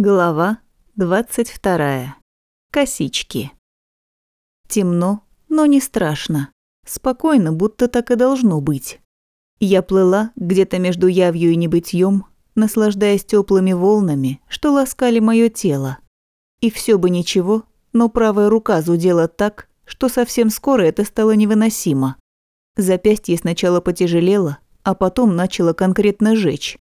Глава 22. Косички. Темно, но не страшно. Спокойно, будто так и должно быть. Я плыла где-то между явью и небытьем, наслаждаясь теплыми волнами, что ласкали мое тело. И все бы ничего, но правая рука зудела так, что совсем скоро это стало невыносимо. Запястье сначала потяжелело, а потом начало конкретно жечь.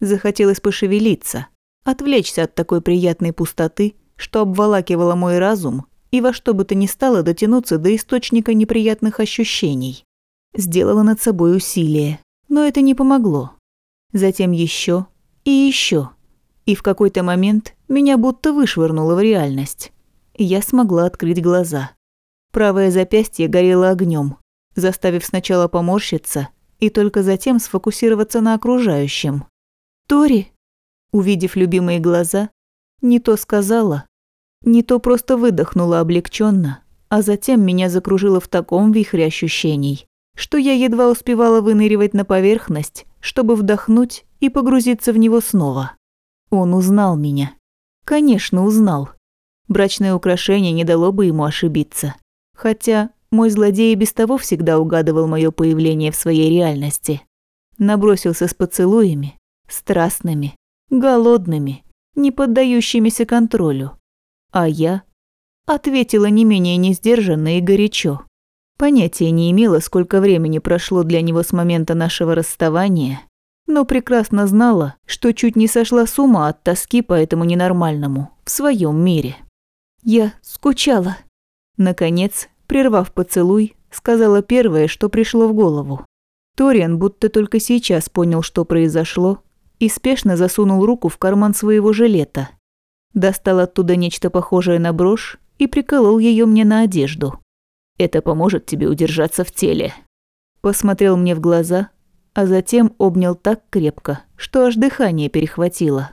Захотелось пошевелиться – отвлечься от такой приятной пустоты, что обволакивала мой разум, и во что бы то ни стало дотянуться до источника неприятных ощущений. Сделала над собой усилие, но это не помогло. Затем еще и еще. И в какой-то момент меня будто вышвырнуло в реальность. Я смогла открыть глаза. Правое запястье горело огнем, заставив сначала поморщиться и только затем сфокусироваться на окружающем. «Тори!» Увидев любимые глаза, не то сказала, не то просто выдохнула облегченно, а затем меня закружило в таком вихре ощущений, что я едва успевала выныривать на поверхность, чтобы вдохнуть и погрузиться в него снова. Он узнал меня. Конечно, узнал. Брачное украшение не дало бы ему ошибиться. Хотя мой злодей и без того всегда угадывал мое появление в своей реальности. Набросился с поцелуями, страстными, голодными, не поддающимися контролю. А я ответила не менее несдержанно и горячо. Понятия не имела, сколько времени прошло для него с момента нашего расставания, но прекрасно знала, что чуть не сошла с ума от тоски по этому ненормальному в своем мире. Я скучала. Наконец, прервав поцелуй, сказала первое, что пришло в голову. Ториан будто только сейчас понял, что произошло, и спешно засунул руку в карман своего жилета. Достал оттуда нечто похожее на брошь и приколол ее мне на одежду. «Это поможет тебе удержаться в теле». Посмотрел мне в глаза, а затем обнял так крепко, что аж дыхание перехватило.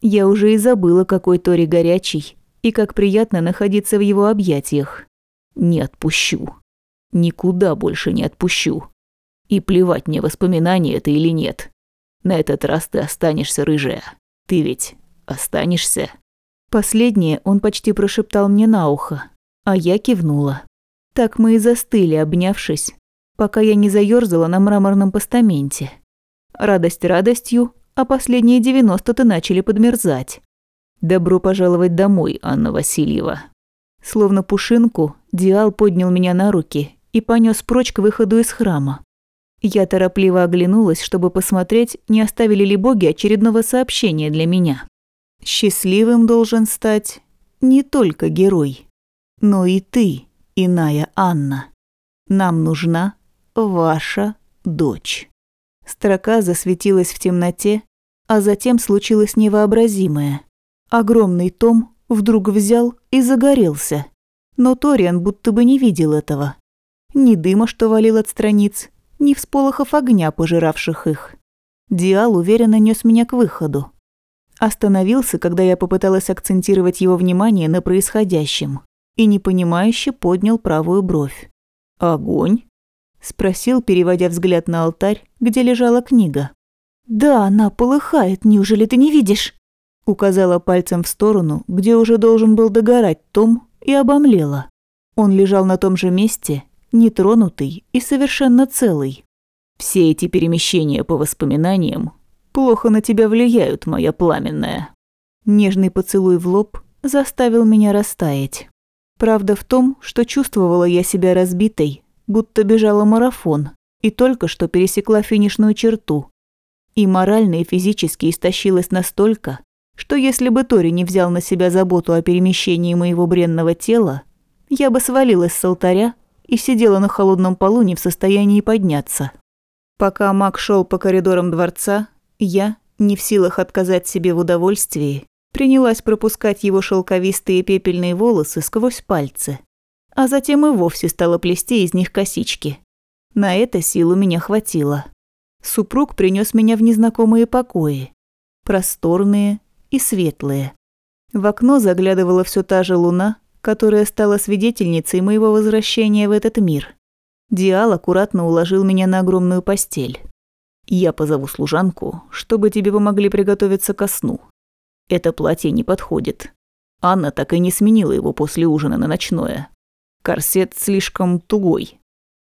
Я уже и забыла, какой Тори горячий, и как приятно находиться в его объятиях. «Не отпущу. Никуда больше не отпущу. И плевать мне, воспоминания это или нет. На этот раз ты останешься, рыжая. Ты ведь останешься?» Последнее он почти прошептал мне на ухо, а я кивнула. Так мы и застыли, обнявшись, пока я не заёрзала на мраморном постаменте. Радость радостью, а последние девяносто-то начали подмерзать. «Добро пожаловать домой, Анна Васильева». Словно пушинку, Диал поднял меня на руки и понёс прочь к выходу из храма. Я торопливо оглянулась, чтобы посмотреть, не оставили ли боги очередного сообщения для меня. Счастливым должен стать не только герой, но и ты, иная Анна. Нам нужна ваша дочь. Строка засветилась в темноте, а затем случилось невообразимое. Огромный том вдруг взял и загорелся. Но Ториан будто бы не видел этого. Ни дыма, что валил от страниц, ни всполохов огня, пожиравших их. Диал уверенно нес меня к выходу. Остановился, когда я попыталась акцентировать его внимание на происходящем, и непонимающе поднял правую бровь. «Огонь?» – спросил, переводя взгляд на алтарь, где лежала книга. «Да, она полыхает, неужели ты не видишь?» Указала пальцем в сторону, где уже должен был догорать том, и обомлела. Он лежал на том же месте, нетронутый и совершенно целый. Все эти перемещения по воспоминаниям плохо на тебя влияют, моя пламенная. Нежный поцелуй в лоб заставил меня растаять. Правда в том, что чувствовала я себя разбитой, будто бежала марафон и только что пересекла финишную черту. И морально и физически истощилась настолько, что если бы Тори не взял на себя заботу о перемещении моего бренного тела, я бы свалилась с алтаря и сидела на холодном полу не в состоянии подняться. Пока маг шел по коридорам дворца, я, не в силах отказать себе в удовольствии, принялась пропускать его шелковистые пепельные волосы сквозь пальцы, а затем и вовсе стала плести из них косички. На это силу меня хватило. Супруг принес меня в незнакомые покои, просторные и светлые. В окно заглядывала все та же луна, которая стала свидетельницей моего возвращения в этот мир. Диал аккуратно уложил меня на огромную постель. «Я позову служанку, чтобы тебе помогли приготовиться ко сну. Это платье не подходит. Анна так и не сменила его после ужина на ночное. Корсет слишком тугой.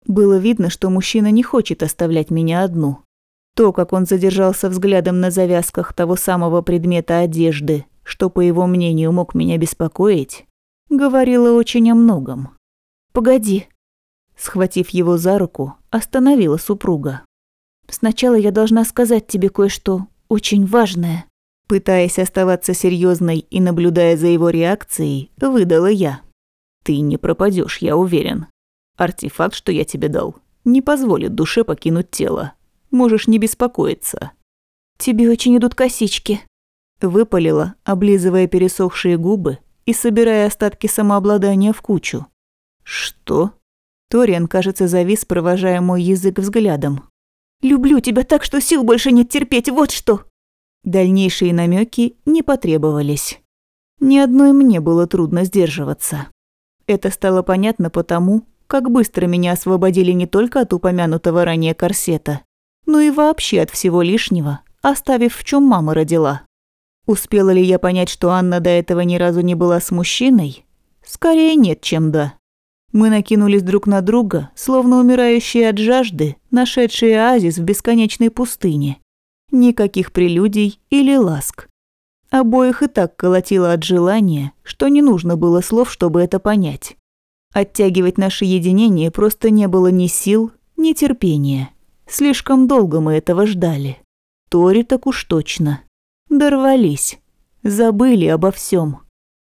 Было видно, что мужчина не хочет оставлять меня одну. То, как он задержался взглядом на завязках того самого предмета одежды, что, по его мнению, мог меня беспокоить, говорило очень о многом. «Погоди», схватив его за руку, остановила супруга. «Сначала я должна сказать тебе кое-что очень важное». Пытаясь оставаться серьезной и наблюдая за его реакцией, выдала я. «Ты не пропадешь, я уверен. Артефакт, что я тебе дал, не позволит душе покинуть тело. Можешь не беспокоиться». «Тебе очень идут косички», – выпалила, облизывая пересохшие губы и собирая остатки самообладания в кучу. «Что?» Ториан, кажется, завис, провожая мой язык взглядом. «Люблю тебя так, что сил больше нет терпеть, вот что!» Дальнейшие намеки не потребовались. Ни одной мне было трудно сдерживаться. Это стало понятно потому, как быстро меня освободили не только от упомянутого ранее корсета, но и вообще от всего лишнего, оставив в чем мама родила. Успела ли я понять, что Анна до этого ни разу не была с мужчиной? Скорее нет, чем да. Мы накинулись друг на друга, словно умирающие от жажды, нашедшие оазис в бесконечной пустыне. Никаких прелюдий или ласк. Обоих и так колотило от желания, что не нужно было слов, чтобы это понять. Оттягивать наше единение просто не было ни сил, ни терпения. Слишком долго мы этого ждали. Тори так уж точно. Дорвались. Забыли обо всем.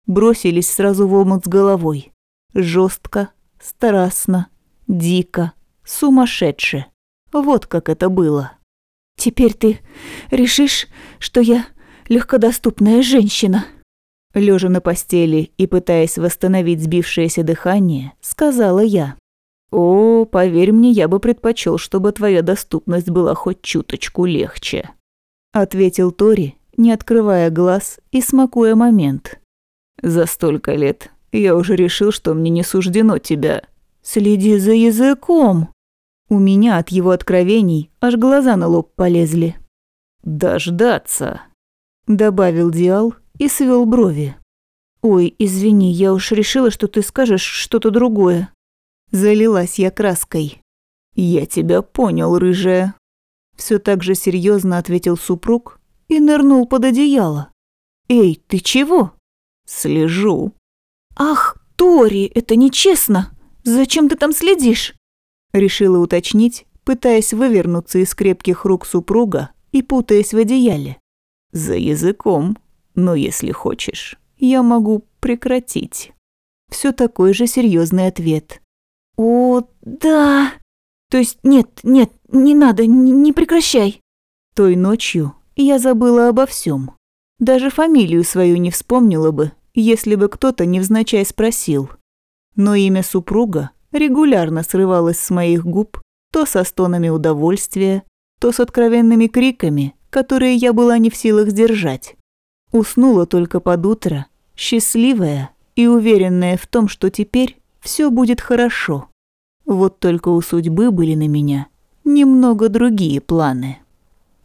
Бросились сразу в омут с головой. Жестко, страстно, дико, сумасшедше. Вот как это было. «Теперь ты решишь, что я легкодоступная женщина?» Лежа на постели и пытаясь восстановить сбившееся дыхание, сказала я. «О, поверь мне, я бы предпочел, чтобы твоя доступность была хоть чуточку легче», ответил Тори, не открывая глаз и смакуя момент. «За столько лет я уже решил, что мне не суждено тебя. Следи за языком. У меня от его откровений аж глаза на лоб полезли. Дождаться, добавил Диал и свел брови. Ой, извини, я уж решила, что ты скажешь что-то другое. Залилась я краской. Я тебя понял, рыжая. Все так же серьезно ответил супруг и нырнул под одеяло. Эй, ты чего? Слежу. «Ах, Тори, это нечестно! Зачем ты там следишь?» Решила уточнить, пытаясь вывернуться из крепких рук супруга и путаясь в одеяле. «За языком, но если хочешь, я могу прекратить». Все такой же серьезный ответ. «О, да! То есть нет, нет, не надо, не, прекращай!» Той ночью я забыла обо всем. Даже фамилию свою не вспомнила бы, если бы кто-то невзначай спросил. Но имя супруга регулярно срывалось с моих губ то со стонами удовольствия, то с откровенными криками, которые я была не в силах сдержать. Уснула только под утро, счастливая и уверенная в том, что теперь все будет хорошо. Вот только у судьбы были на меня немного другие планы.